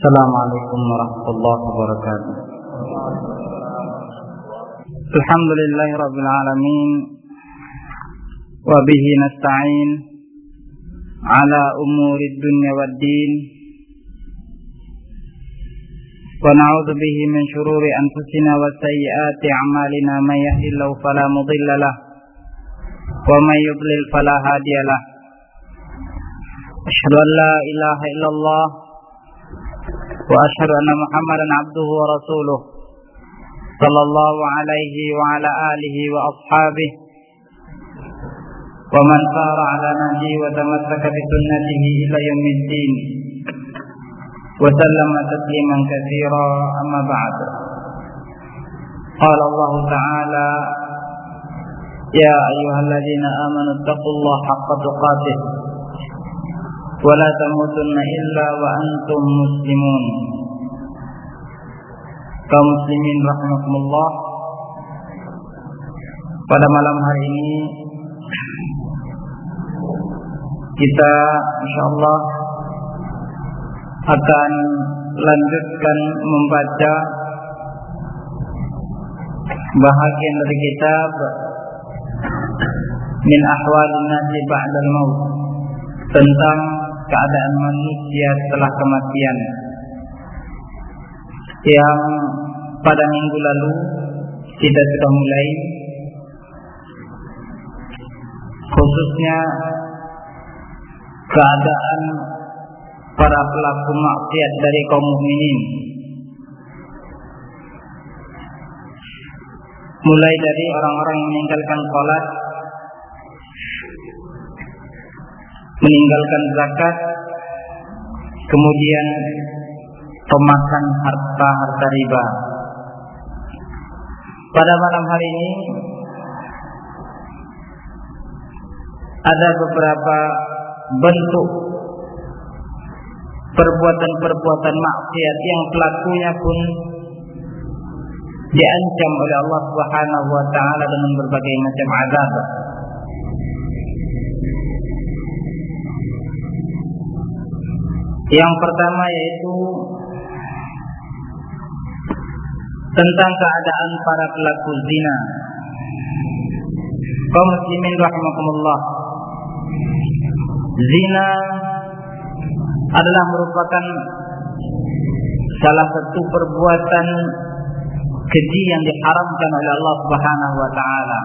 السلام عليكم ورحمة الله وبركاته. الحمد لله رب العالمين وبه نستعين على أمور الدنيا والدين ونعوذ به من شرور أنفسنا وسيئات أعمالنا. من يهد الله فلا مضل له ومن يضلل فلا هادي له. أشهد أن لا إله إلا الله وأشهد أن محمدا عبده ورسوله صلى الله عليه وعلى آله وأصحابه ومن سار على نهجه وتمسك بسنته إلى يوم الدين وسلم تسليما كثيرا. أما بعد قال الله تعالى يا أيها الذين آمنوا اتقوا الله حق تقاته. ولا تموتن إلا وأنتم مسلمون kaum muslimin rahimakumullah pada malam hari ini kita insyaallah akan lanjutkan membaca bahagian dari kitab min ahwalin nasi ba'dal maut tentang keadaan manusia setelah kematian. Yang pada minggu lalu kita sudah mulai khususnya keadaan para pelaku maksiat dari kaum mukminin. Mulai dari orang-orang yang meninggalkan salat meninggalkan zakat kemudian pemakan harta-harta riba pada malam hari ini ada beberapa bentuk perbuatan-perbuatan maksiat yang pelakunya pun diancam oleh Allah Subhanahu wa taala dengan berbagai macam azab. Yang pertama yaitu tentang keadaan para pelaku zina. Kaum muslimin rahimakumullah. Zina adalah merupakan salah satu perbuatan keji yang diharamkan oleh Allah Subhanahu wa taala.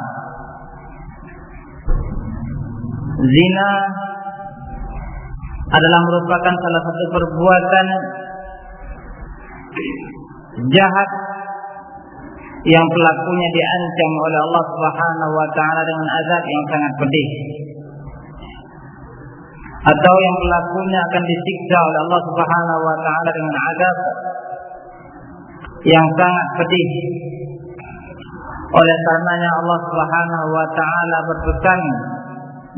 Zina adalah merupakan salah satu perbuatan jahat yang pelakunya diancam oleh Allah Subhanahu wa taala dengan azab yang sangat pedih atau yang pelakunya akan disiksa oleh Allah Subhanahu wa taala dengan azab yang sangat pedih. Oleh karenanya Allah Subhanahu wa taala berpesan,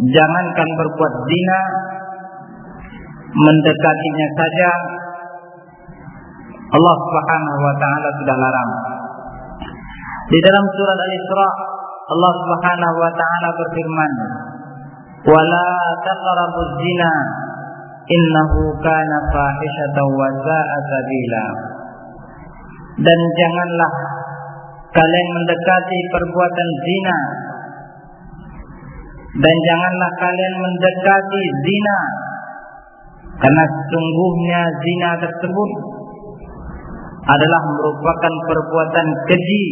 jangankan berbuat zina, mendekatinya saja Allah Subhanahu wa taala sudah larang. Di dalam surat Al-Isra Allah Subhanahu wa taala berfirman, "Wala taqrabuz zina innahu kana fahishatan wa sa'a sabila." Dan janganlah kalian mendekati perbuatan zina dan janganlah kalian mendekati zina karena sesungguhnya zina tersebut adalah merupakan perbuatan keji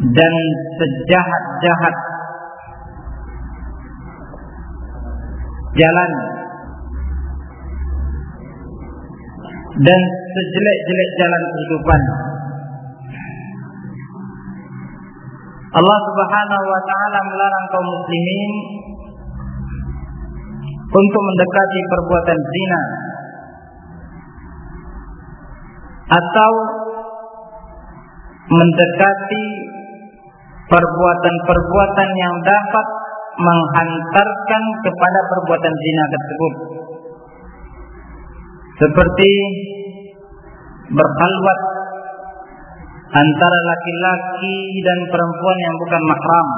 dan sejahat-jahat jalan dan sejelek-jelek jalan kehidupan. Allah Subhanahu wa taala melarang kaum muslimin untuk mendekati perbuatan zina. Atau mendekati perbuatan-perbuatan yang dapat menghantarkan kepada perbuatan zina tersebut. Seperti berhalwat antara laki-laki dan perempuan yang bukan mahram.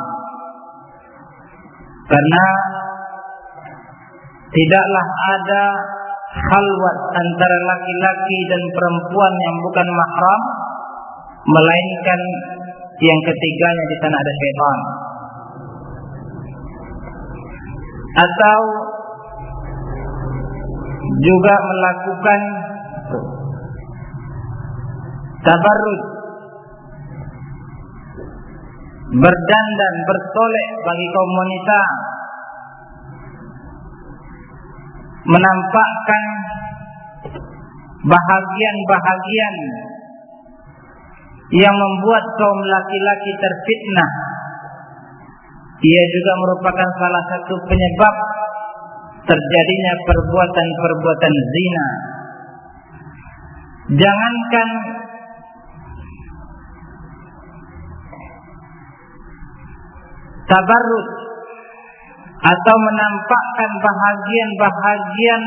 Karena tidaklah ada khalwat antara laki-laki dan perempuan yang bukan mahram melainkan yang ketiganya di sana ada syaitan. Atau juga melakukan tabarruj berdandan bersolek bagi kaum wanita menampakkan bahagian-bahagian yang membuat kaum laki-laki terfitnah. Ia juga merupakan salah satu penyebab terjadinya perbuatan-perbuatan zina. Jangankan tabarruk atau menampakkan bahagian-bahagian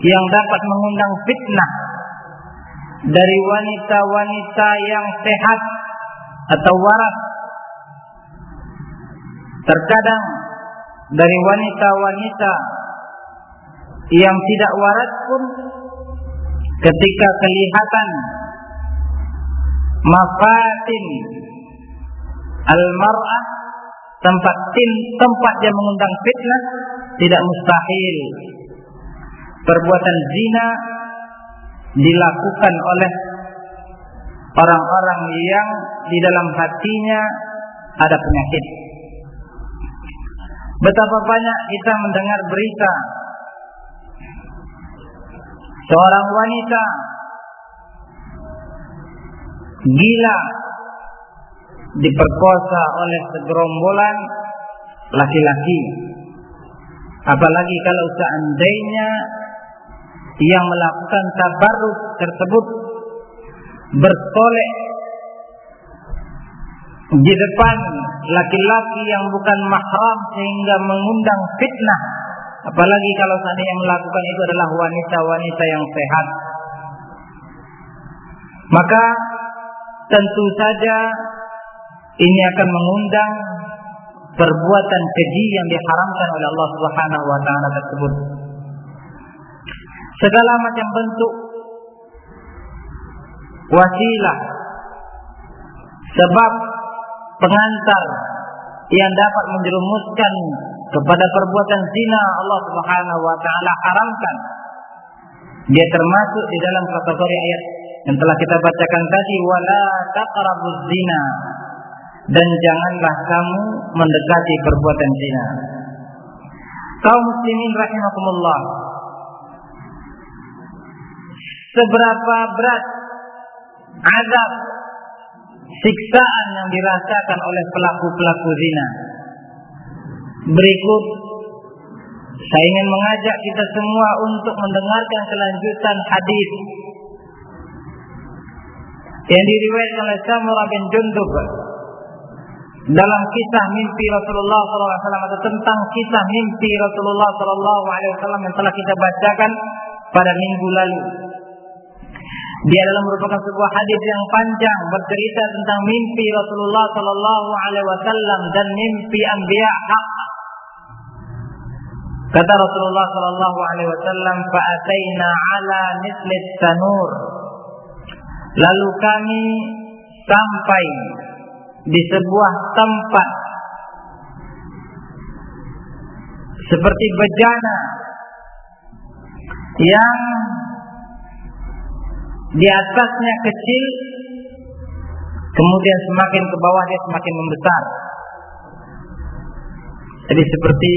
yang dapat mengundang fitnah dari wanita-wanita yang sehat atau waras. Terkadang dari wanita-wanita yang tidak waras pun ketika kelihatan mafatin al-mar'ah tempat tim tempat yang mengundang fitnah tidak mustahil perbuatan zina dilakukan oleh orang-orang yang di dalam hatinya ada penyakit. Betapa banyak kita mendengar berita seorang wanita gila diperkosa oleh segerombolan laki-laki. Apalagi kalau seandainya yang melakukan tabarruk tersebut bertolek di depan laki-laki yang bukan mahram sehingga mengundang fitnah apalagi kalau seandainya melakukan itu adalah wanita-wanita yang sehat maka tentu saja ini akan mengundang perbuatan keji yang diharamkan oleh Allah Subhanahu wa taala tersebut. Segala macam bentuk wasilah sebab pengantar yang dapat menjerumuskan kepada perbuatan zina Allah Subhanahu wa taala haramkan. Dia termasuk di dalam kategori ayat yang telah kita bacakan tadi wala taqrabuz zina dan janganlah kamu mendekati perbuatan zina. Kaum muslimin rahimakumullah. Seberapa berat azab siksaan yang dirasakan oleh pelaku-pelaku zina. Berikut saya ingin mengajak kita semua untuk mendengarkan kelanjutan hadis yang diriwayatkan oleh Samurah bin Jundub dalam kisah mimpi Rasulullah SAW atau tentang kisah mimpi Rasulullah SAW yang telah kita bacakan pada minggu lalu. Dia adalah merupakan sebuah hadis yang panjang bercerita tentang mimpi Rasulullah SAW dan mimpi Anbiya hak. Kata Rasulullah Sallallahu Alaihi Wasallam, "Fa'ataina ala nislit tanur." Lalu kami sampai di sebuah tempat. Seperti bejana yang di atasnya kecil kemudian semakin ke bawah dia semakin membesar. Jadi seperti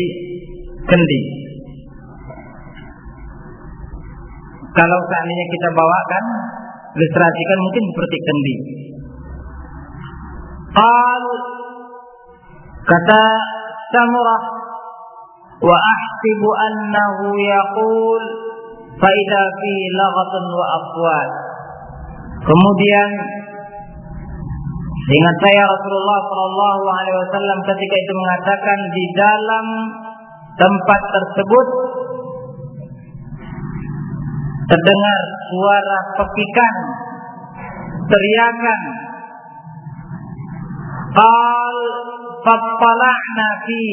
kendi. Kalau seandainya kita bawakan ilustrasikan mungkin seperti kendi قال kata Samurah wa ahsibu annahu yaqul fa idza fi wa. Kemudian dengan saya Rasulullah Shallallahu Alaihi Wasallam ketika itu mengatakan di dalam tempat tersebut terdengar suara pekikan, teriakan, Qal fattala'na fi.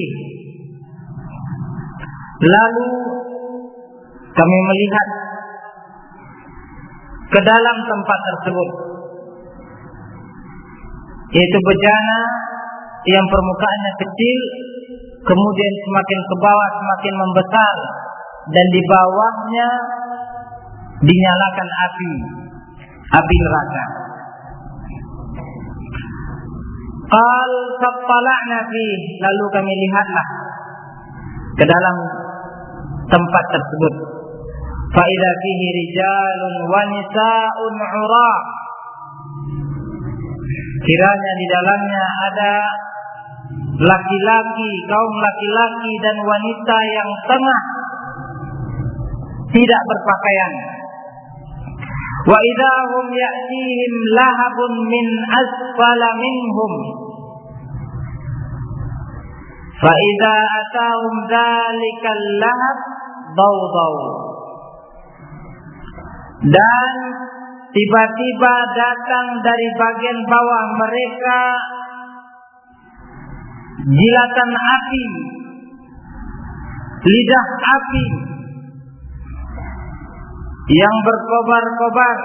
Lalu kami melihat ke dalam tempat tersebut yaitu bejana yang permukaannya kecil kemudian semakin ke bawah semakin membesar dan di bawahnya dinyalakan api api neraka Qal fattala'na fi lalu kami lihatlah ke dalam tempat tersebut. Fa idza fihi rijalun wa nisa'un kiranya di dalamnya ada laki-laki, kaum laki-laki dan wanita yang tengah tidak berpakaian. Wa idahum ya'tihim lahabun min asfala minhum. Fa idza atahum dzalikal lahab. Dan tiba-tiba datang dari bagian bawah mereka jilatan api, lidah api yang berkobar-kobar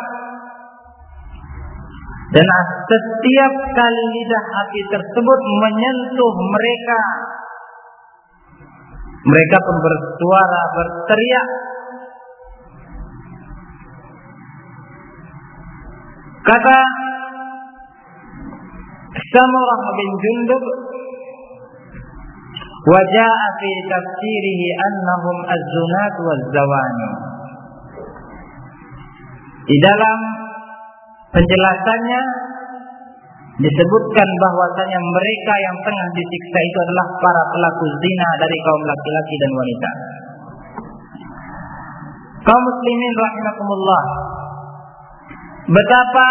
dan setiap kali lidah api tersebut menyentuh mereka mereka pun bersuara berteriak kata Samurah bin Jundub Wajah fi tafsirihi annahum az-zunat waz-zawani. Di dalam penjelasannya disebutkan bahwasanya mereka yang tengah disiksa itu adalah para pelaku zina dari kaum laki-laki dan wanita. Kaum muslimin rahimakumullah. Betapa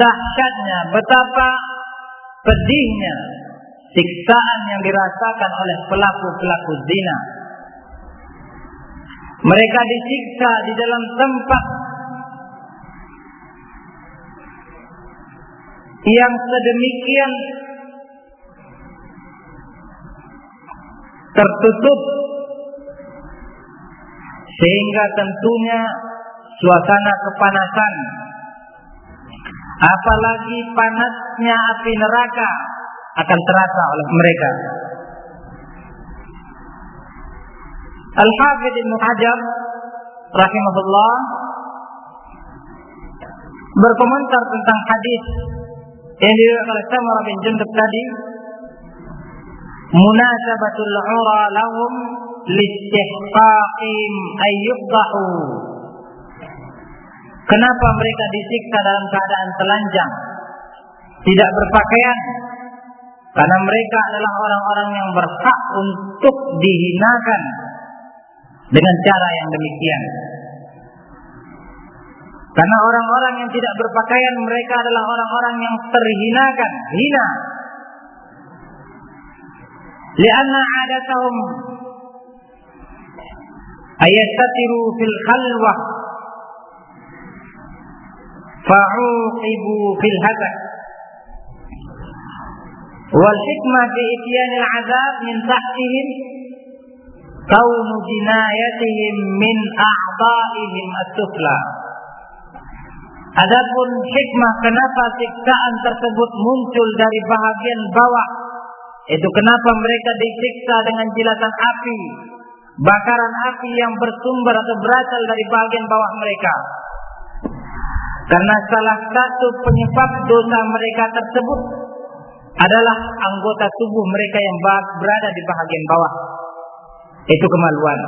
dahsyatnya, betapa pedihnya siksaan yang dirasakan oleh pelaku-pelaku zina. Mereka disiksa di dalam tempat yang sedemikian tertutup sehingga tentunya suasana kepanasan apalagi panasnya api neraka akan terasa oleh mereka. Al-Hafidh Ibn Hajar rahimahullah berkomentar tentang hadis yang diriwayatkan oleh Samurah bin Jundub tadi munasabatul ura lahum listihqaqim ayyubdahu. Kenapa mereka disiksa dalam keadaan telanjang? Tidak berpakaian. Karena mereka adalah orang-orang yang berhak untuk dihinakan dengan cara yang demikian. Karena orang-orang yang tidak berpakaian mereka adalah orang-orang yang terhinakan, hina. Lianna adatahum ayastatiru fil khalwah fa'uqibu fil hadak wal hikmah fi ityanil azab min tahtihim kaunu jinayatihim min a'dha'ihim as-sufla Adapun hikmah kenapa siksaan tersebut muncul dari bahagian bawah itu kenapa mereka disiksa dengan jilatan api bakaran api yang bersumber atau berasal dari bagian bawah mereka karena salah satu penyebab dosa mereka tersebut adalah anggota tubuh mereka yang berada di bagian bawah. Itu kemaluan.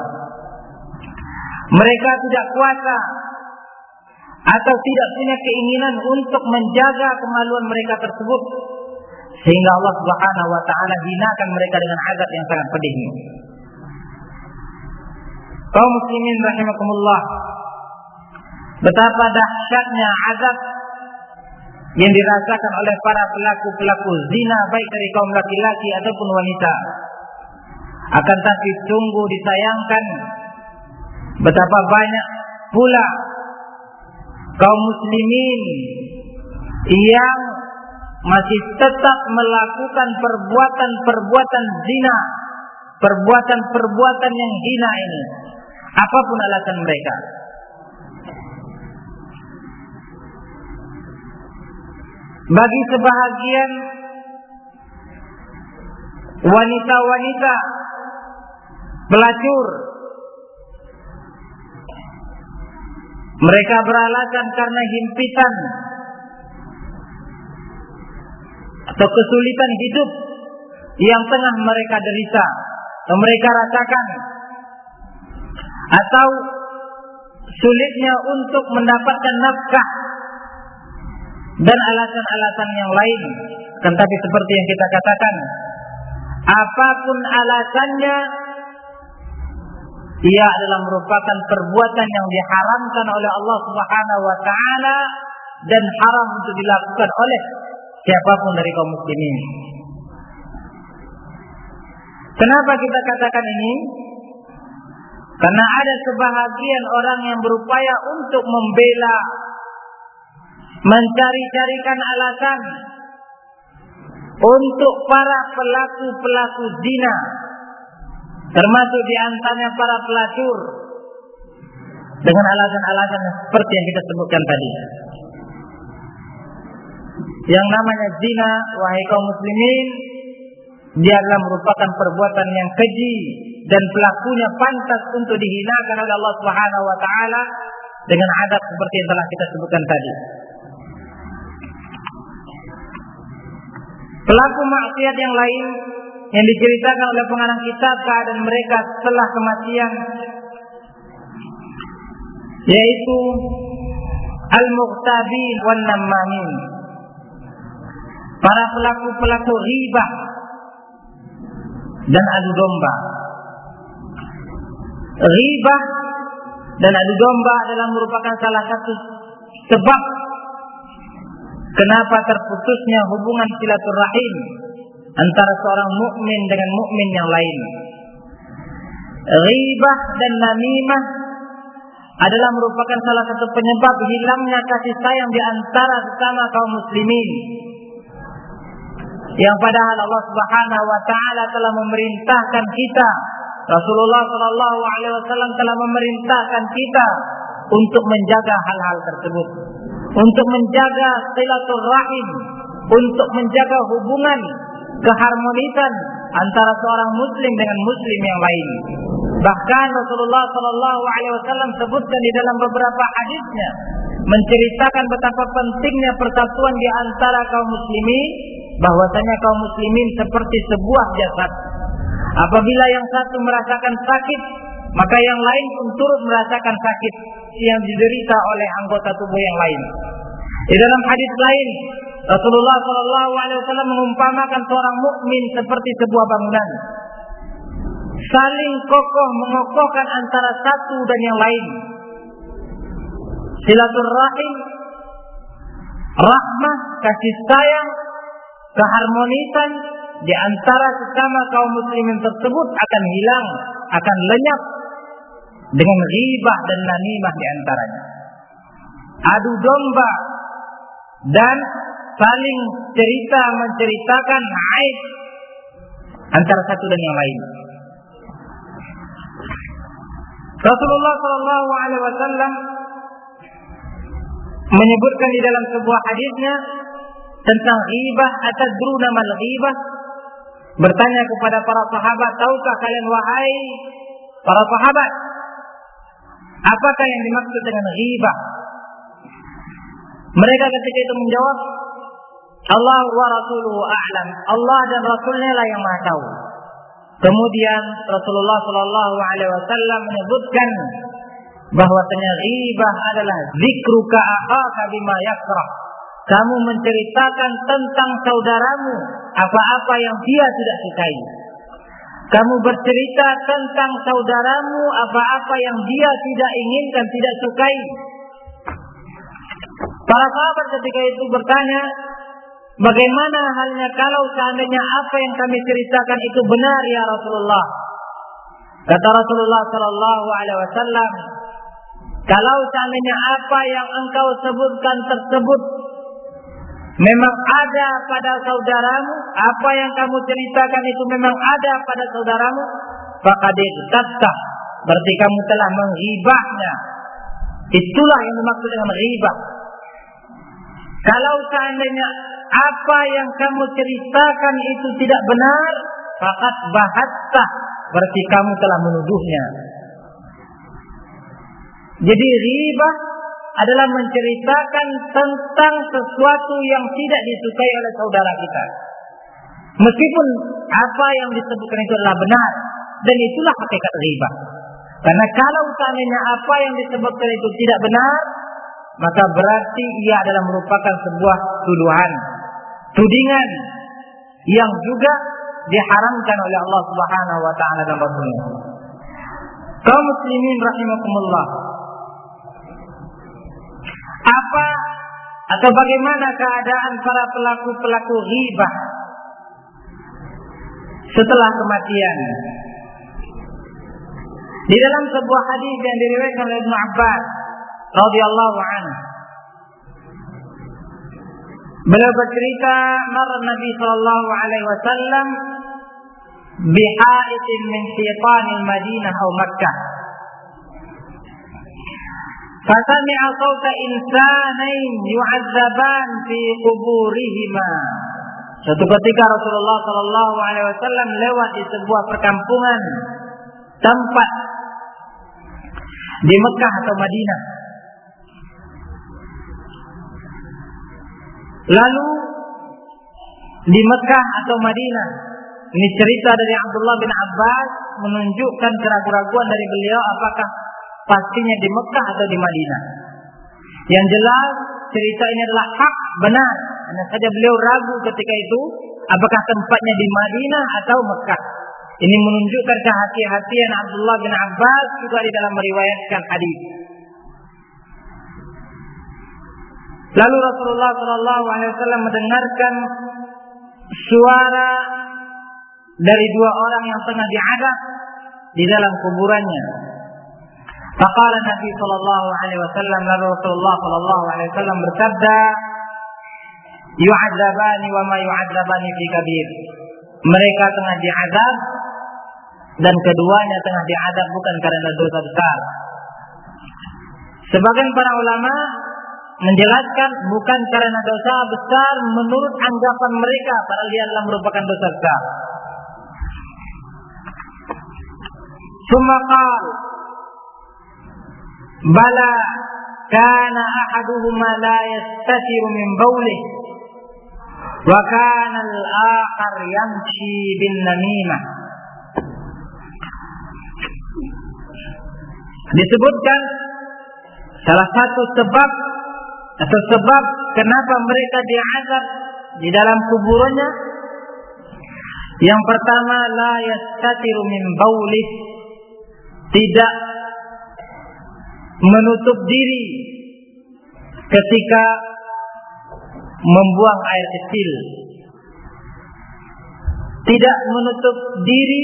Mereka tidak kuasa atau tidak punya keinginan untuk menjaga kemaluan mereka tersebut sehingga Allah Subhanahu wa taala hinakan mereka dengan azab yang sangat pedih. Kaum muslimin rahimakumullah. Betapa dahsyatnya azab yang dirasakan oleh para pelaku-pelaku zina baik dari kaum laki-laki ataupun wanita. Akan tapi sungguh disayangkan betapa banyak pula kaum muslimin yang masih tetap melakukan perbuatan-perbuatan zina, perbuatan-perbuatan yang hina ini. Apa pun alasan mereka. Bagi sebahagian wanita-wanita pelacur mereka beralasan karena himpitan. Atau kesulitan hidup yang tengah mereka derita atau mereka rasakan. Atau sulitnya untuk mendapatkan nafkah dan alasan-alasan yang lain. Tetapi seperti yang kita katakan apa pun alasannya ia adalah merupakan perbuatan yang diharamkan oleh Allah Subhanahu wa taala dan haram untuk dilakukan oleh siapa pun dari kaum muslimin. Kenapa kita katakan ini? Karena ada sebahagian orang yang berupaya untuk membela mencari-carikan alasan untuk para pelaku-pelaku zina termasuk di antaranya para pelacur dengan alasan-alasan seperti yang kita sebutkan tadi. Yang namanya zina, wahai kaum muslimin, dia adalah merupakan perbuatan yang keji dan pelakunya pantas untuk dihinakan oleh Allah Subhanahu wa taala dengan adab seperti yang telah kita sebutkan tadi. Pelaku maksiat yang lain yang diceritakan oleh pengarang kitab keadaan mereka setelah kematian yaitu al-mughtabin wan namamin para pelaku-pelaku riba dan adu domba. Riba dan adu domba adalah merupakan salah satu sebab kenapa terputusnya hubungan silaturahim antara seorang mukmin dengan mukmin yang lain. Ribah dan namimah adalah merupakan salah satu penyebab hilangnya kasih sayang di antara sesama kaum muslimin. Yang padahal Allah Subhanahu wa taala telah memerintahkan kita Rasulullah Shallallahu alaihi wasallam telah memerintahkan kita untuk menjaga hal-hal tersebut, untuk menjaga silaturahim, untuk menjaga hubungan keharmonisan antara seorang muslim dengan muslim yang lain. Bahkan Rasulullah Shallallahu Alaihi Wasallam sebutkan di dalam beberapa hadisnya menceritakan betapa pentingnya persatuan di antara kaum muslimin bahwasanya kaum muslimin seperti sebuah jasad. Apabila yang satu merasakan sakit, maka yang lain pun turut merasakan sakit yang diderita oleh anggota tubuh yang lain. Di dalam hadis lain, Rasulullah Shallallahu Alaihi Wasallam mengumpamakan seorang mukmin seperti sebuah bangunan, saling kokoh mengokohkan antara satu dan yang lain. Silaturahim, rahmah, kasih sayang, keharmonisan di antara sesama kaum muslimin tersebut akan hilang, akan lenyap dengan ribah dan nanimah di antaranya. Adu domba dan saling cerita menceritakan aib antara satu dan yang lain. Rasulullah Shallallahu Alaihi Wasallam menyebutkan di dalam sebuah hadisnya tentang ghibah atau nama ghibah bertanya kepada para sahabat tahukah kalian wahai para sahabat apakah yang dimaksud dengan ghibah mereka ketika itu menjawab Allah wa rasuluhu a'lam. Allah dan Rasulnya lah yang maha tahu. Kemudian Rasulullah Shallallahu Alaihi Wasallam menyebutkan bahwasanya ribah adalah zikruka akhaka bima. Kamu menceritakan tentang saudaramu apa-apa yang dia tidak sukai. Kamu bercerita tentang saudaramu apa-apa yang dia tidak inginkan, tidak sukai. Para sahabat ketika itu bertanya, Bagaimana halnya kalau seandainya apa yang kami ceritakan itu benar ya Rasulullah? Kata Rasulullah Sallallahu Alaihi Wasallam, kalau seandainya apa yang engkau sebutkan tersebut memang ada pada saudaramu, apa yang kamu ceritakan itu memang ada pada saudaramu, maka dia berarti kamu telah menghibahnya. Itulah yang dimaksud dengan ghibah. Kalau seandainya apa yang kamu ceritakan itu tidak benar, fakat bahatta berarti kamu telah menuduhnya. Jadi riba adalah menceritakan tentang sesuatu yang tidak disukai oleh saudara kita. Meskipun apa yang disebutkan itu adalah benar dan itulah hakikat riba. Karena kalau seandainya apa yang disebutkan itu tidak benar, maka berarti ia adalah merupakan sebuah tuduhan, tudingan yang juga diharamkan oleh Allah Subhanahu wa taala dan Rasulnya. Kaum muslimin rahimakumullah. Apa atau bagaimana keadaan para pelaku-pelaku ghibah setelah kematian? Di dalam sebuah hadis yang diriwayatkan oleh Ibnu Abbas radhiyallahu anhu Beliau bercerita, mar Nabi sallallahu alaihi wasallam bihaitin min syaitanil Madinah atau Makkah. فسمع صوت إنسانين يعذبان في قبورهما Suatu ketika Rasulullah Shallallahu Alaihi Wasallam lewat di sebuah perkampungan tempat di Mekah atau Madinah. Lalu di Mekah atau Madinah ini cerita dari Abdullah bin Abbas menunjukkan keraguan-keraguan dari beliau apakah pastinya di Mekah atau di Madinah. Yang jelas cerita ini adalah hak benar. Hanya saja beliau ragu ketika itu apakah tempatnya di Madinah atau Mekah. Ini menunjukkan kehati-hatian Abdullah bin Abbas juga di dalam meriwayatkan hadis. Lalu Rasulullah Shallallahu Alaihi Wasallam mendengarkan suara dari dua orang yang tengah diadab di dalam kuburannya. Faqala Nabi sallallahu alaihi wasallam lalu Rasulullah sallallahu alaihi wasallam bersabda Yu'adzabani wa ma yu'adzabani fi kabir. Mereka tengah diadab dan keduanya tengah diadab bukan karena dosa besar. Sebagian para ulama menjelaskan bukan karena dosa besar menurut anggapan mereka padahal dia adalah merupakan dosa besar. Sumakal bala kana ahaduhuma la yastatiru min bawlih wa kana al-akhar yamshi bin namimah disebutkan salah satu sebab atau sebab kenapa mereka diazab di dalam kuburannya? Yang pertama la yastatiru min baulih tidak menutup diri ketika membuang air kecil. Tidak menutup diri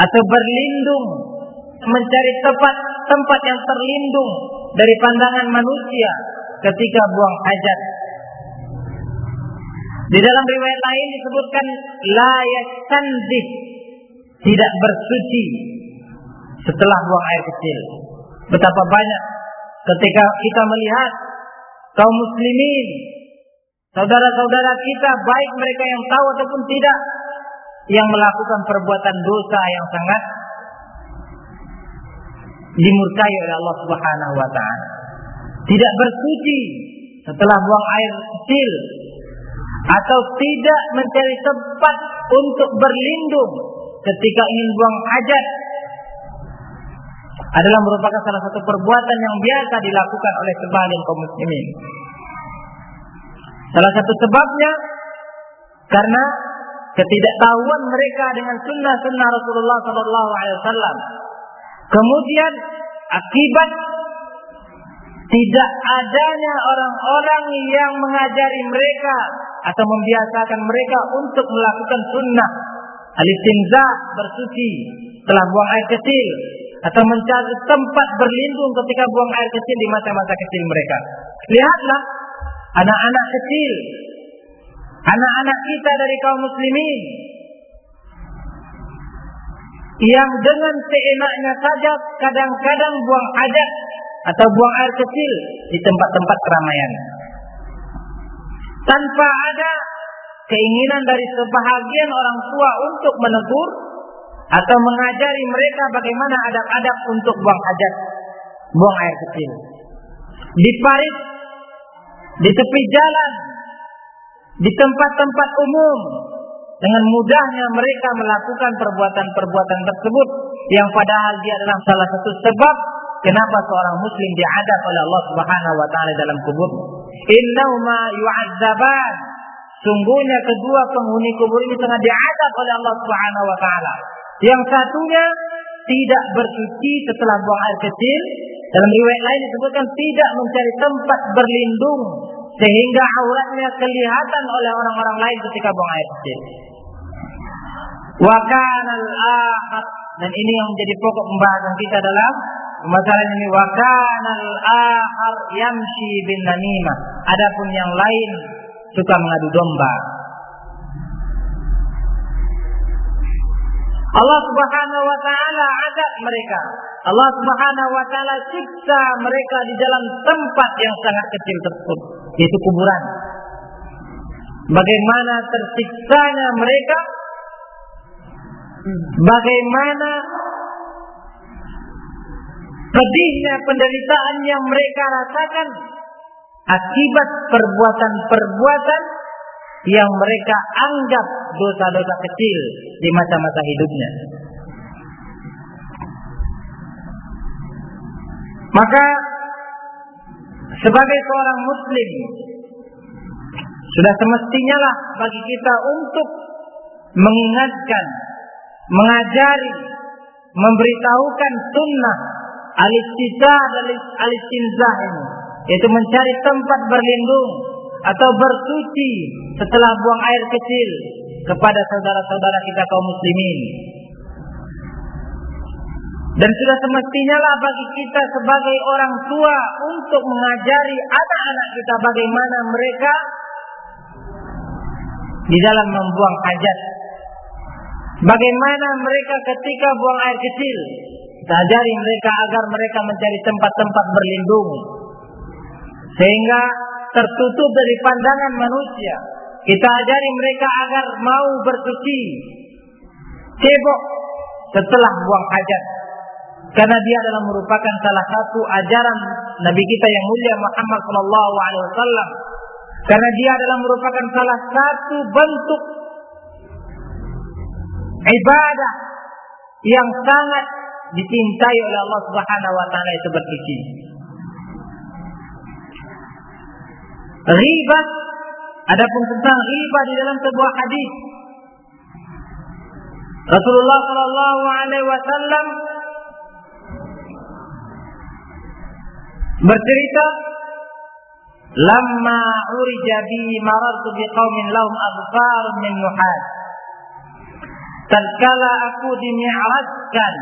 atau berlindung mencari tempat tempat yang terlindung dari pandangan manusia ketika buang hajat di dalam riwayat lain disebutkan la yastanzih tidak bersuci setelah buang air kecil. Betapa banyak ketika kita melihat kaum muslimin, saudara-saudara kita, baik mereka yang tahu ataupun tidak, yang melakukan perbuatan dosa yang sangat dimurkai oleh Allah Subhanahu wa taala. Tidak bersuci setelah buang air kecil atau tidak mencari tempat untuk berlindung ketika ingin buang hajat adalah merupakan salah satu perbuatan yang biasa dilakukan oleh sebagian kaum muslimin. Salah satu sebabnya karena ketidaktahuan mereka dengan sunnah-sunnah Rasulullah Wasallam. Kemudian akibat tidak adanya orang-orang yang mengajari mereka atau membiasakan mereka untuk melakukan sunnah al-istinza bersuci setelah buang air kecil atau mencari tempat berlindung ketika buang air kecil di masa-masa kecil mereka. Lihatlah anak-anak kecil, anak-anak kita dari kaum muslimin yang dengan seenaknya saja kadang-kadang buang hajat atau buang air kecil di tempat-tempat keramaian. Tanpa ada keinginan dari sebahagian orang tua untuk menegur atau mengajari mereka bagaimana adab-adab untuk buang hajat, buang air kecil. Di parit, di tepi jalan, di tempat-tempat umum, dengan mudahnya mereka melakukan perbuatan-perbuatan tersebut yang padahal dia adalah salah satu sebab kenapa seorang muslim diadab oleh Allah Subhanahu wa taala dalam kubur. Innahuma yu'adzaban. Sungguhnya kedua penghuni kubur ini tengah diadab oleh Allah Subhanahu wa taala. Yang satunya tidak bersuci setelah buang air kecil. Dalam riwayat lain disebutkan tidak mencari tempat berlindung sehingga auratnya kelihatan oleh orang-orang lain ketika buang air kecil. Wakanal ahad dan ini yang menjadi pokok pembahasan kita dalam masalah ini wakanal ahar yamshi bin namimah. Adapun yang lain suka mengadu domba. Allah Subhanahu wa taala adab mereka. Allah Subhanahu wa taala siksa mereka di dalam tempat yang sangat kecil tersebut, yaitu kuburan. Bagaimana tersiksanya mereka bagaimana pedihnya penderitaan yang mereka rasakan akibat perbuatan-perbuatan yang mereka anggap dosa-dosa kecil di masa-masa hidupnya. Maka sebagai seorang muslim sudah semestinya lah bagi kita untuk mengingatkan mengajari, memberitahukan sunnah al-istizah dan al-istinzah ini. Yaitu mencari tempat berlindung atau bersuci setelah buang air kecil kepada saudara-saudara kita kaum muslimin. Dan sudah semestinya lah bagi kita sebagai orang tua untuk mengajari anak-anak kita bagaimana mereka di dalam membuang hajat Bagaimana mereka ketika buang air kecil? Kita ajari mereka agar mereka mencari tempat-tempat berlindung. Sehingga tertutup dari pandangan manusia. Kita ajari mereka agar mau bersuci. Cebok setelah buang hajat. Karena dia adalah merupakan salah satu ajaran Nabi kita yang mulia Muhammad Wasallam. Karena dia adalah merupakan salah satu bentuk ibadah yang sangat dicintai oleh Allah Subhanahu wa taala itu bersuci. Riba adapun tentang riba di dalam sebuah hadis Rasulullah Shallallahu alaihi wasallam bercerita Lama urija bi marartu bi qaumin lahum aghfar min nuhas tatkala aku dimi'rajkan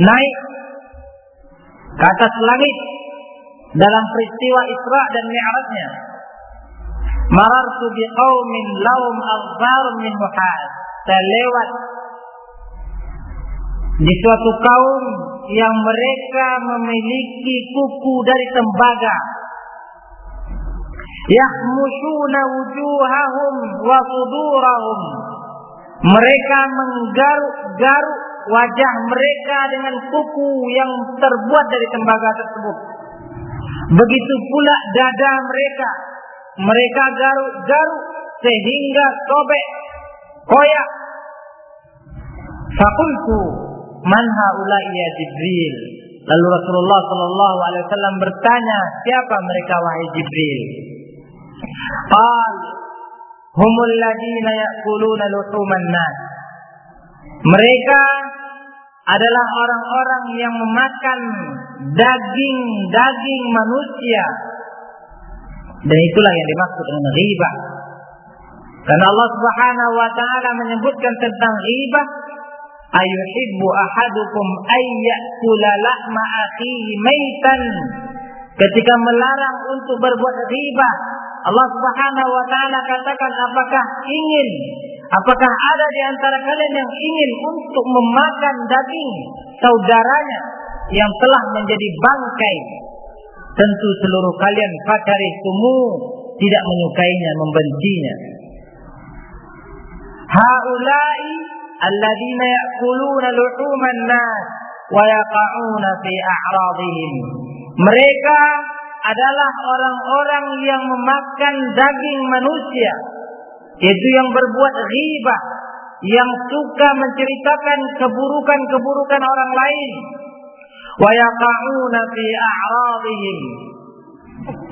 naik ke atas langit dalam peristiwa Isra dan Mi'rajnya. Marartu biqaumin laum aghfar min muhad saya lewat di suatu kaum yang mereka memiliki kuku dari tembaga. Yahmushuna wujuhahum wa sudurahum. Mereka menggaruk-garuk wajah mereka dengan kuku yang terbuat dari tembaga tersebut. Begitu pula dada mereka. Mereka garuk-garuk sehingga sobek koyak. Fakultu man haula'i ya Jibril? Lalu Rasulullah sallallahu alaihi wasallam bertanya siapa mereka wahai Jibril? Qal humul ladina ya'kuluna luhuman nas. Mereka adalah orang-orang yang memakan daging-daging manusia. Dan itulah yang dimaksud dengan riba. Karena Allah Subhanahu wa taala menyebutkan tentang riba, ayuhibbu ahadukum ayyakula lahma akhihi maitan. Ketika melarang untuk berbuat riba, Allah Subhanahu wa taala katakan apakah ingin Apakah ada di antara kalian yang ingin untuk memakan daging saudaranya yang telah menjadi bangkai? Tentu seluruh kalian fakarihtumu tidak menyukainya, membencinya. Haulai alladzina ya'kuluna luhuman nas wa yaqa'una fi a'radihim. Mereka adalah orang-orang yang memakan daging manusia yaitu yang berbuat riba yang suka menceritakan keburukan-keburukan orang lain. Wa yaqa'una fi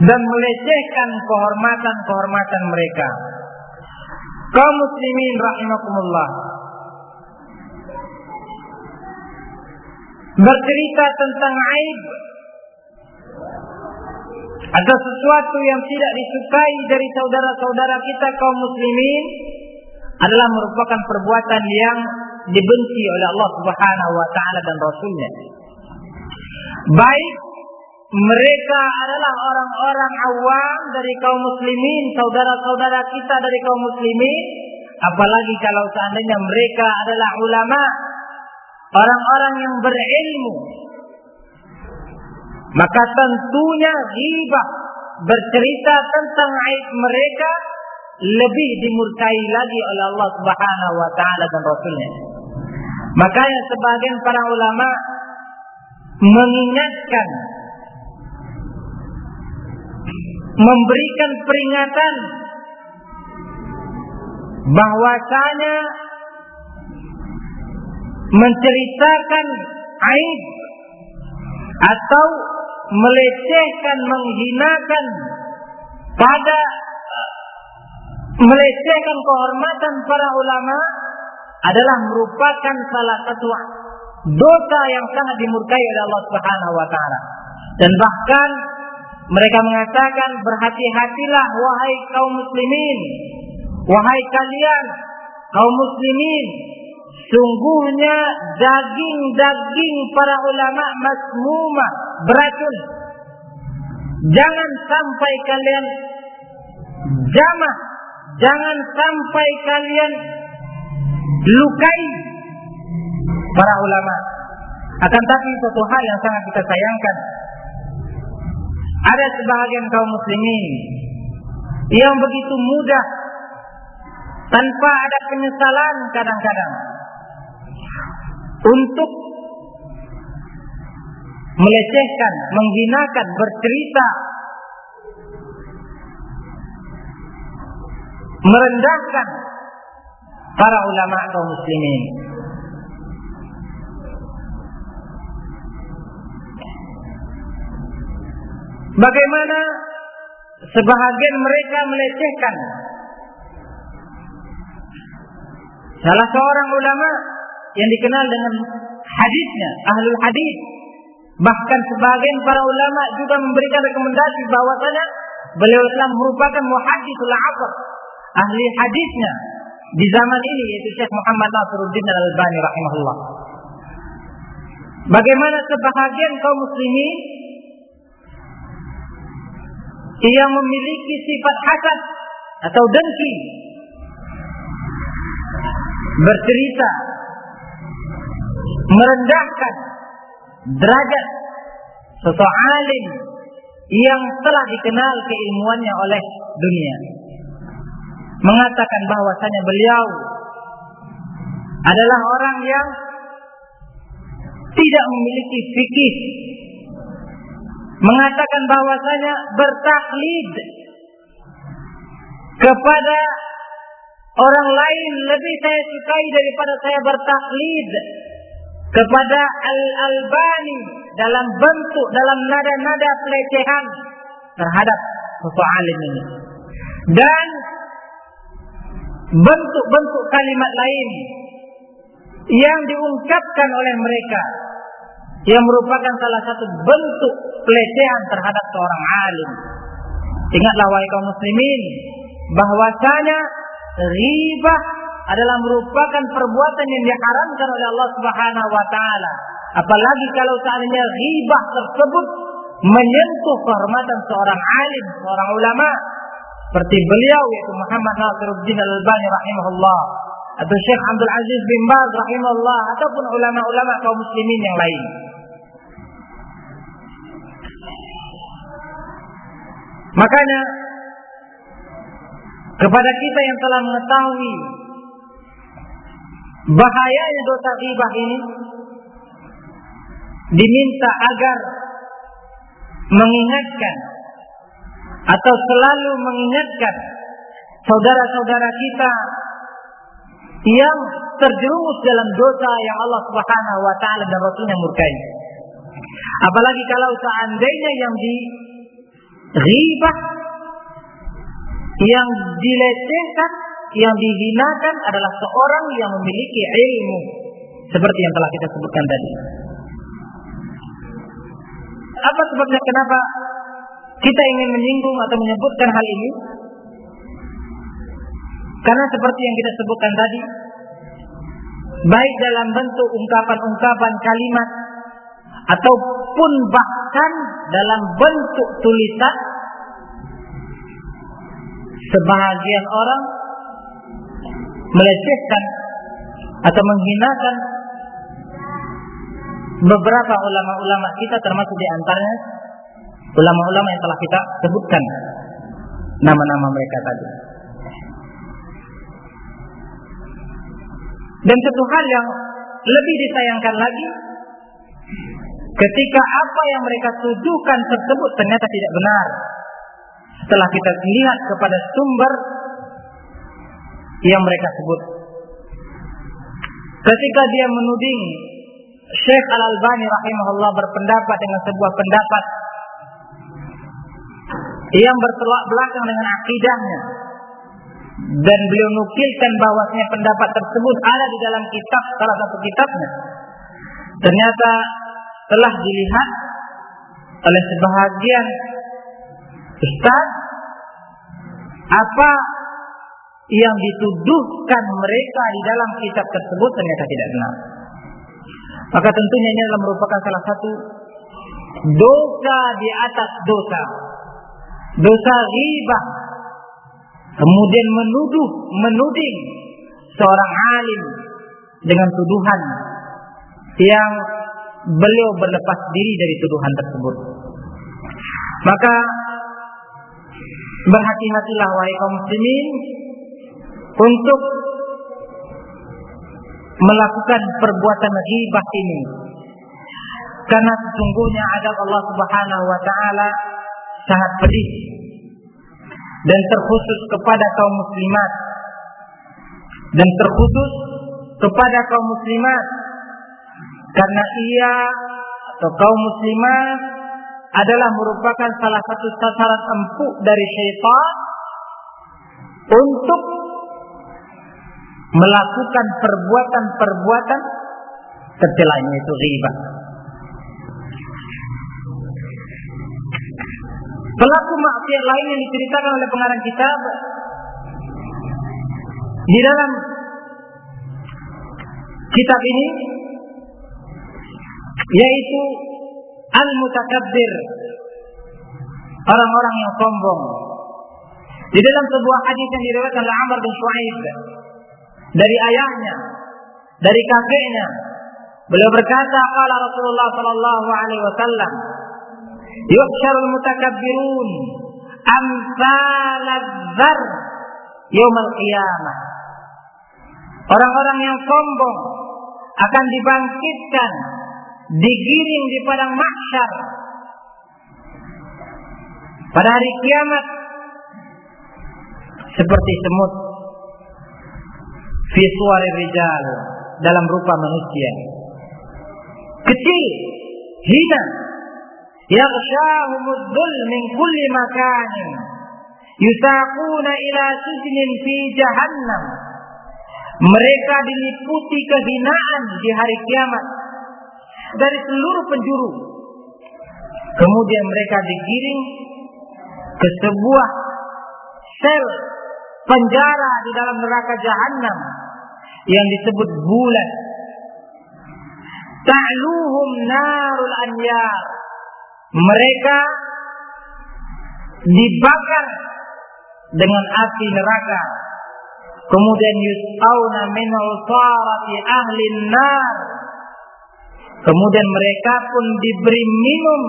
dan melecehkan kehormatan-kehormatan mereka. Kaum muslimin rahimakumullah. Bercerita tentang aib atau sesuatu yang tidak disukai dari saudara-saudara kita kaum muslimin adalah merupakan perbuatan yang dibenci oleh Allah Subhanahu wa taala dan rasulnya. Baik mereka adalah orang-orang awam dari kaum muslimin, saudara-saudara kita dari kaum muslimin, apalagi kalau seandainya mereka adalah ulama, orang-orang yang berilmu, maka tentunya ghibah bercerita tentang aib mereka lebih dimurkai lagi oleh Allah Subhanahu wa taala dan Rasulnya. Makanya sebagian para ulama mengingatkan memberikan peringatan bahwasanya menceritakan aib atau melecehkan, menghinakan pada melecehkan kehormatan para ulama adalah merupakan salah satu dosa yang sangat dimurkai oleh Allah Subhanahu wa taala. Dan bahkan mereka mengatakan berhati-hatilah wahai kaum muslimin, wahai kalian kaum muslimin Sungguhnya daging-daging para ulama masmumah beracun. Jangan sampai kalian jamah, jangan sampai kalian lukai para ulama. Akan tapi satu hal yang sangat kita sayangkan, ada sebagian kaum muslimin yang begitu mudah tanpa ada penyesalan kadang-kadang untuk melecehkan, menghinakan, bercerita, merendahkan para ulama kaum muslimin. Bagaimana sebahagian mereka melecehkan salah seorang ulama yang dikenal dengan hadisnya, ahlul hadis. Bahkan sebagian para ulama juga memberikan rekomendasi bahwasanya beliau telah merupakan muhaddisul asr, ahli hadisnya di zaman ini yaitu Syekh Muhammad Nasruddin Al-Albani rahimahullah. Bagaimana sebahagian kaum muslimin yang memiliki sifat hasad atau dengki bercerita merendahkan derajat sosok alim yang telah dikenal keilmuannya oleh dunia. Mengatakan bahwasanya beliau adalah orang yang tidak memiliki fikih. Mengatakan bahwasanya bertaklid kepada orang lain lebih saya sukai daripada saya bertaklid kepada Al-Albani dalam bentuk dalam nada-nada pelecehan terhadap sosok alim ini dan bentuk-bentuk kalimat lain yang diungkapkan oleh mereka yang merupakan salah satu bentuk pelecehan terhadap seorang alim. Ingatlah wahai kaum muslimin bahwasanya riba adalah merupakan perbuatan yang diharamkan oleh Allah Subhanahu wa taala. Apalagi kalau seandainya ghibah tersebut menyentuh kehormatan seorang alim, seorang ulama seperti beliau yaitu Muhammad Nasiruddin Al-Albani rahimahullah atau Syekh Abdul Aziz bin Baz rahimahullah ataupun ulama-ulama kaum muslimin yang lain. Makanya kepada kita yang telah mengetahui bahayanya dosa ghibah ini diminta agar mengingatkan atau selalu mengingatkan saudara-saudara kita yang terjerumus dalam dosa yang Allah Subhanahu wa taala dan Rasulnya murkai. Apalagi kalau seandainya yang di ghibah yang dilecehkan, yang dihinakan adalah seorang yang memiliki ilmu seperti yang telah kita sebutkan tadi. Apa sebabnya kenapa kita ingin menyinggung atau menyebutkan hal ini? Karena seperti yang kita sebutkan tadi, baik dalam bentuk ungkapan-ungkapan kalimat ataupun bahkan dalam bentuk tulisan sebahagian orang melecehkan atau menghinakan beberapa ulama-ulama kita termasuk di antaranya ulama-ulama yang telah kita sebutkan nama-nama mereka tadi. Dan satu hal yang lebih disayangkan lagi ketika apa yang mereka tuduhkan tersebut ternyata tidak benar. Setelah kita lihat kepada sumber yang mereka sebut. Ketika dia menuding Syekh Al-Albani rahimahullah berpendapat dengan sebuah pendapat yang bertolak belakang dengan akidahnya dan beliau nukilkan bahwasanya pendapat tersebut ada di dalam kitab salah satu kitabnya ternyata telah dilihat oleh sebahagian ustaz apa yang dituduhkan mereka di dalam kitab tersebut ternyata tidak benar. Maka tentunya ini adalah merupakan salah satu dosa di atas dosa. Dosa ghibah. Kemudian menuduh, menuding seorang alim dengan tuduhan yang beliau berlepas diri dari tuduhan tersebut. Maka berhati-hatilah wahai kaum muslimin untuk melakukan perbuatan ghibah ini. Karena sesungguhnya adab Allah Subhanahu wa taala sangat pedih dan terkhusus kepada kaum muslimat dan terkhusus kepada kaum muslimat karena ia atau kaum muslimat adalah merupakan salah satu sasaran empuk dari syaitan untuk melakukan perbuatan-perbuatan tercelanya itu riba. Pelaku maksiat lain yang diceritakan oleh pengarang kitab di dalam kitab ini yaitu al-mutakabbir orang-orang yang sombong di dalam sebuah hadis yang diriwayatkan oleh Amr bin Shu'aib dari ayahnya. Dari kakeknya. Beliau berkata qala Rasulullah sallallahu alaihi wasallam yuhsyarul mutakabbirun amsal dzar yaumil qiyamah orang-orang yang sombong akan dibangkitkan digiring di padang mahsyar. Pada hari kiamat seperti semut fi rijal dalam rupa manusia. Kecil hina. Yaghshahumud dhul min kulli makanin. Yusaquna ila sijnin fi jahannam. Mereka diliputi kehinaan di hari kiamat dari seluruh penjuru. Kemudian mereka digiring ke sebuah sel penjara di dalam neraka jahanam yang disebut bulan. Ta'luhum narul anyar. Mereka dibakar dengan api neraka Kemudian yus'auna min usarati ahli nar. Kemudian mereka pun diberi minum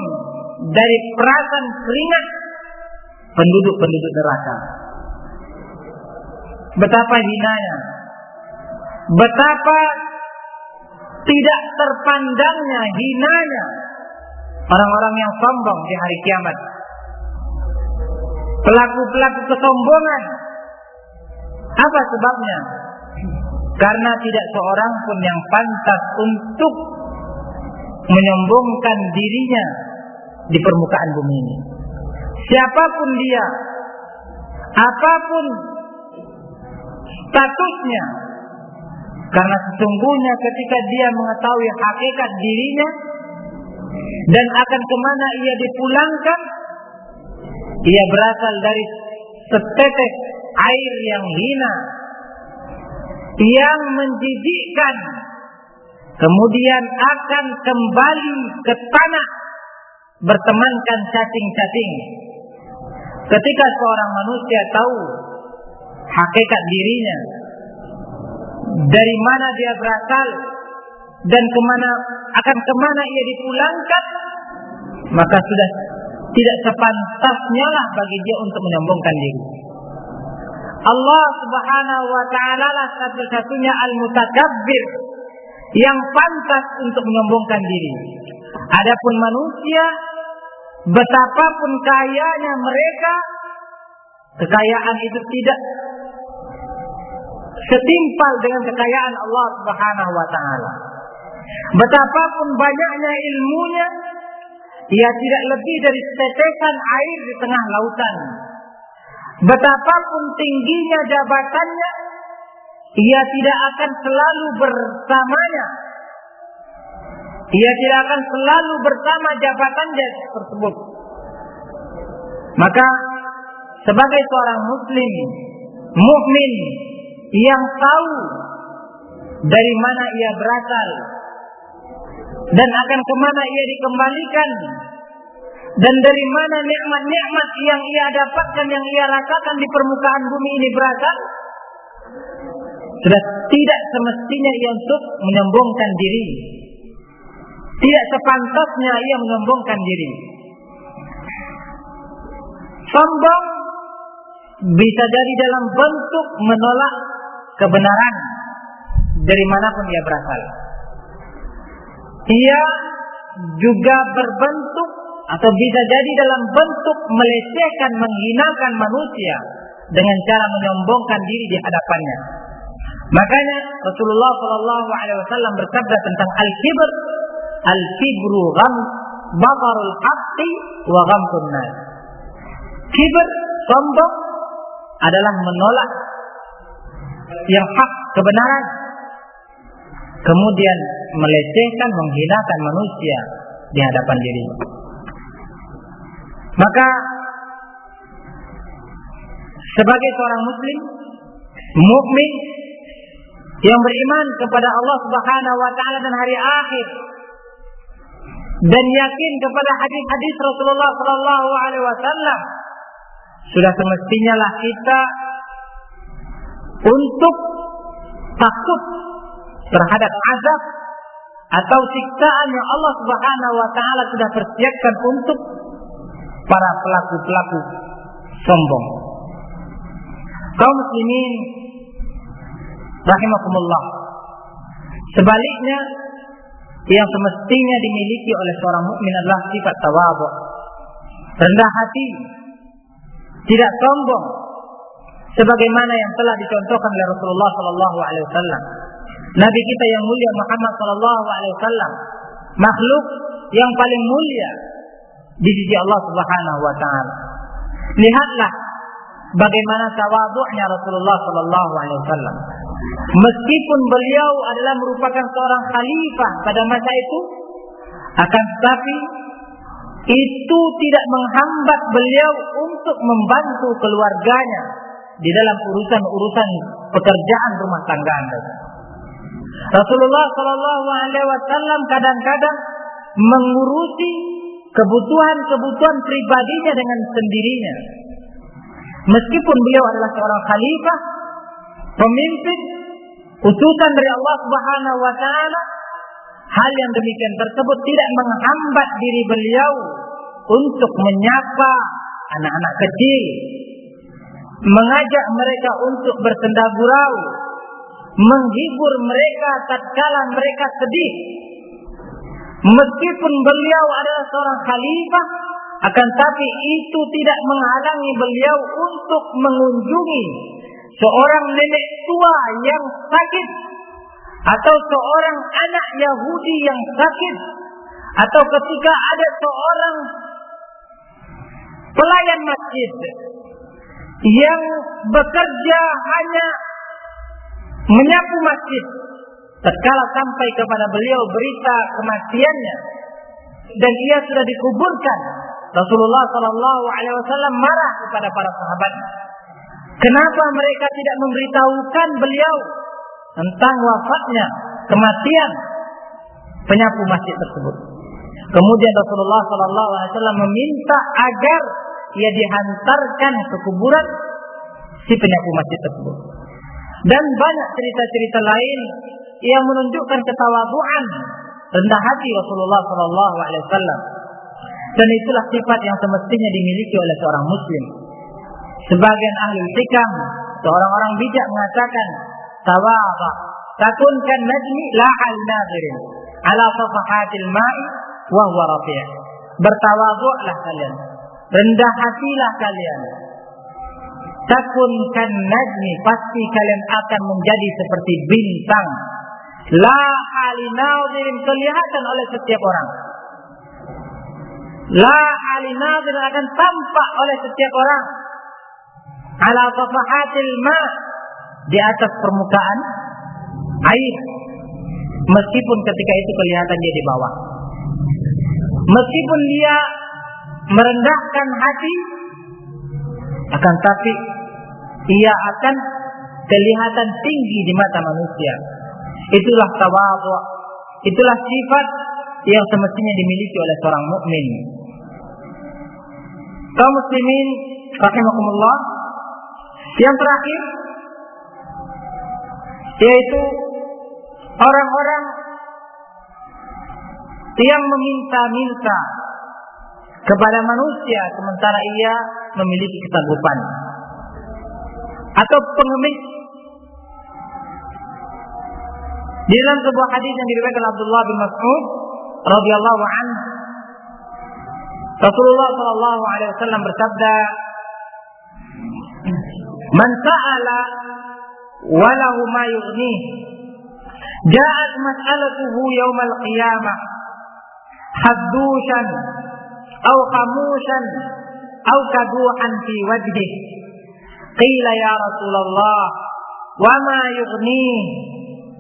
dari perasan keringat penduduk-penduduk neraka. Betapa hinanya. Betapa tidak terpandangnya, hinanya orang-orang yang sombong di hari kiamat. Pelaku-pelaku kesombongan. Apa sebabnya? Karena tidak seorang pun yang pantas untuk menyombongkan dirinya di permukaan bumi ini. Siapa pun dia, apa pun statusnya, karena sesungguhnya ketika dia mengetahui hakikat dirinya dan akan ke mana ia dipulangkan, ia berasal dari setetes air yang hina, yang menjijikkan, kemudian akan kembali ke tanah bertemankan cacing-cacing. Ketika seorang manusia tahu hakikat dirinya, dari mana dia berasal dan ke mana akan ke mana ia dipulangkan, maka sudah tidak sepantasnya lah bagi dia untuk menyombongkan diri. Allah Subhanahu wa taala lah satu-satunya al-mutakabbir yang pantas untuk menyombongkan diri. Adapun manusia betapapun kayanya mereka kekayaan itu tidak setimpal dengan kekayaan Allah Subhanahu wa taala. Betapapun banyaknya ilmunya, ia tidak lebih dari setetesan air di tengah lautan. Betapapun tingginya jabatannya, ia tidak akan selalu bersamanya. Ia tidak akan selalu bersama jabatannya tersebut. Maka sebagai seorang muslim, mukmin yang tahu dari mana ia berasal dan akan ke mana ia dikembalikan dan dari mana nikmat-nikmat yang ia dapatkan yang ia rasakan di permukaan bumi ini berasal sudah tidak semestinya ia untuk menyombongkan diri. Tidak sepantasnya ia menyombongkan diri. Sombong bisa jadi dalam bentuk menolak kebenaran dari mana pun dia berasal. Ia juga berbentuk atau bisa jadi dalam bentuk melecehkan, menghinakan manusia dengan cara menyombongkan diri di hadapannya. Makanya Rasulullah Shallallahu Alaihi Wasallam bersabda tentang al-kibr, al-kibru gham bakarul haqqi wa ghamtun nas. Kibr, sombong adalah menolak yang hak kebenaran. Kemudian melecehkan menghinakan manusia di hadapan diri maka sebagai seorang muslim mukmin yang beriman kepada Allah Subhanahu wa taala dan hari akhir dan yakin kepada hadis-hadis Rasulullah sallallahu alaihi wasallam sudah semestinya lah kita untuk takut terhadap azab atau siksaan yang Allah Subhanahu wa taala sudah persiapkan untuk para pelaku-pelaku sombong. Kaum muslimin rahimakumullah. Sebaliknya yang semestinya dimiliki oleh seorang mukmin adalah sifat tawadhu, rendah hati, tidak sombong, sebagaimana yang telah dicontohkan oleh Rasulullah Sallallahu Alaihi Wasallam. Nabi kita yang mulia Muhammad Sallallahu Alaihi Wasallam, makhluk yang paling mulia di sisi Allah Subhanahu Wa Taala. Lihatlah bagaimana tawaduknya Rasulullah Sallallahu Alaihi Wasallam. Meskipun beliau adalah merupakan seorang khalifah pada masa itu, akan tetapi itu tidak menghambat beliau untuk membantu keluarganya di dalam urusan-urusan pekerjaan rumah tangga Anda. Rasulullah Shallallahu Alaihi Wasallam kadang-kadang mengurusi kebutuhan-kebutuhan pribadinya dengan sendirinya. Meskipun beliau adalah seorang khalifah, pemimpin utusan dari Allah Subhanahu wa taala hal yang demikian tersebut tidak menghambat diri beliau untuk menyapa anak-anak kecil mengajak mereka untuk bersenda gurau menghibur mereka tatkala mereka sedih. Meskipun beliau adalah seorang khalifah akan tapi itu tidak menghalangi beliau untuk mengunjungi seorang nenek tua yang sakit atau seorang anak Yahudi yang sakit atau ketika ada seorang pelayan masjid yang bekerja hanya menyapu masjid tatkala sampai kepada beliau berita kematiannya dan ia sudah dikuburkan Rasulullah Shallallahu Alaihi Wasallam marah kepada para sahabat. Kenapa mereka tidak memberitahukan beliau tentang wafatnya, kematian penyapu masjid tersebut? Kemudian Rasulullah Shallallahu Alaihi Wasallam meminta agar ia dihantarkan ke kuburan si penyapu masjid tersebut. Dan banyak cerita-cerita lain yang menunjukkan ketawaduan rendah hati Rasulullah Shallallahu Alaihi Wasallam dan itulah sifat yang semestinya dimiliki oleh seorang muslim. Sebagian ahli hikam, seorang orang bijak mengatakan, tawaba, takunkan najmi la al nadirin ala safahatil ma'i wa huwa rafi'. Bertawaduklah kalian, rendah hatilah kalian. Takunkan najmi, pasti kalian akan menjadi seperti bintang. La alinadirin kelihatan oleh setiap orang La alinazir akan tampak oleh setiap orang. Ala tafahatil ma di atas permukaan air. Meskipun ketika itu kelihatan dia di bawah. Meskipun dia merendahkan hati, akan tapi ia akan kelihatan tinggi di mata manusia. Itulah tawadhu. Itulah sifat yang semestinya dimiliki oleh seorang mukmin kaum muslimin rahimakumullah yang terakhir yaitu orang-orang yang meminta-minta kepada manusia sementara ia memiliki kesanggupan atau pengemis. Di dalam sebuah hadis yang diriwayatkan Abdullah bin Mas'ud radhiyallahu anhu Rasulullah Shallallahu Alaihi Wasallam bersabda, "Man sa'ala walahu ma yughni, ja'at mas'alatuhu yawm al-qiyamah haddushan aw khamushan aw kaduhan fi wajhi." Qila ya Rasulullah, wa ma yughni?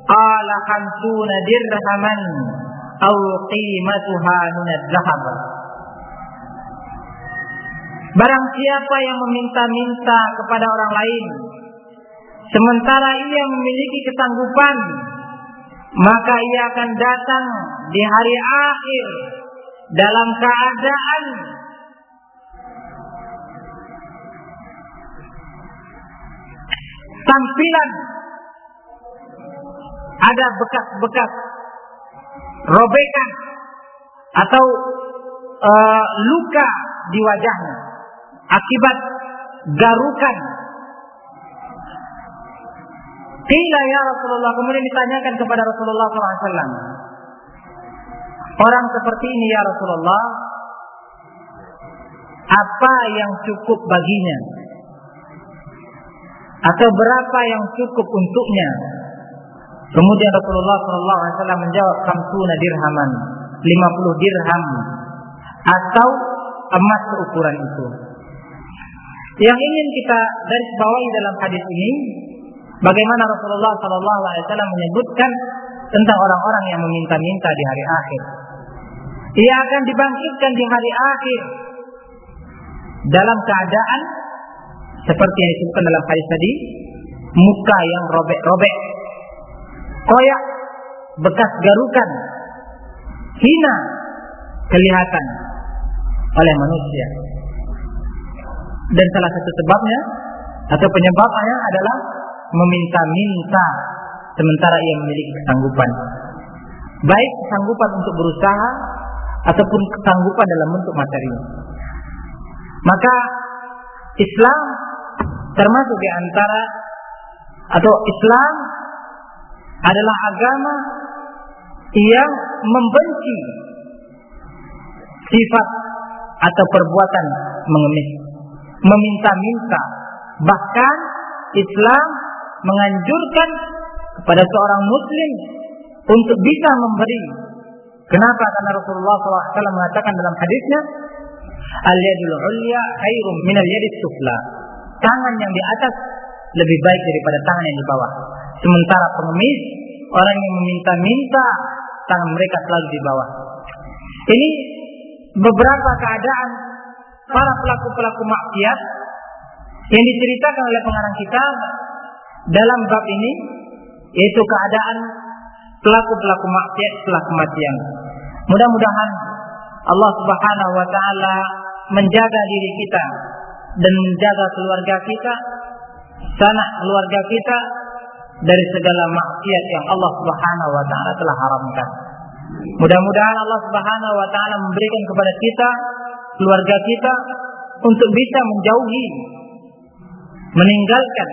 Qala khamsuna dirhaman aw qimatuha min al-zahab. Barang siapa yang meminta-minta kepada orang lain sementara ia memiliki kesanggupan maka ia akan datang di hari akhir dalam keadaan tampilan ada bekas-bekas robekan atau uh, luka di wajahnya akibat garukan. Kila ya Rasulullah kemudian ditanyakan kepada Rasulullah SAW. Orang seperti ini ya Rasulullah, apa yang cukup baginya? Atau berapa yang cukup untuknya? Kemudian Rasulullah SAW menjawab kamsuna dirhaman, 50 dirham atau emas ukuran itu. Yang ingin kita dari bawahi dalam hadis ini, bagaimana Rasulullah Wasallam menyebutkan tentang orang-orang yang meminta-minta di hari akhir. Ia akan dibangkitkan di hari akhir dalam keadaan seperti yang disebutkan dalam hadis tadi, muka yang robek-robek, koyak, bekas garukan, hina kelihatan oleh manusia. Dan salah satu sebabnya atau penyebabnya adalah meminta-minta sementara ia memiliki kesanggupan. Baik kesanggupan untuk berusaha ataupun kesanggupan dalam bentuk materi. Maka Islam termasuk di antara atau Islam adalah agama yang membenci sifat atau perbuatan mengemis, meminta-minta. Bahkan Islam menganjurkan kepada seorang muslim untuk bisa memberi. Kenapa? Karena Rasulullah SAW mengatakan dalam hadisnya, Al-yadul ulya khairum minal yadis sufla. Tangan yang di atas lebih baik daripada tangan yang di bawah. Sementara pengemis, orang yang meminta-minta, tangan mereka selalu di bawah. Ini beberapa keadaan para pelaku-pelaku maksiat yang diceritakan oleh pengarang kita dalam bab ini yaitu keadaan pelaku-pelaku maksiat setelah kematian. Mudah-mudahan Allah Subhanahu wa taala menjaga diri kita dan menjaga keluarga kita, sanak keluarga kita dari segala maksiat yang Allah Subhanahu wa taala telah haramkan. Mudah-mudahan Allah Subhanahu wa taala memberikan kepada kita, keluarga kita untuk bisa menjauhi meninggalkan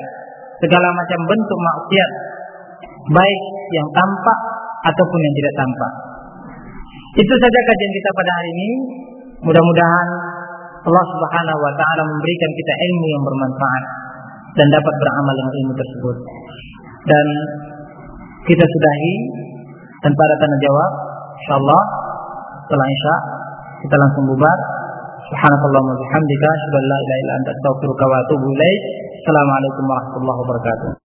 segala macam bentuk maksiat baik yang tampak ataupun yang tidak tampak. Itu saja kajian kita pada hari ini. Mudah-mudahan Allah Subhanahu wa taala memberikan kita ilmu yang bermanfaat dan dapat beramal dengan ilmu tersebut. Dan kita sudahi tanpa ada tanya jawab. Insyaallah setelah Isya kita langsung bubar. Subhanakallahumma wa bihamdika an la ilaha illa anta astaghfiruka wa atubu ilaik. Assalamualaikum warahmatullahi wabarakatuh.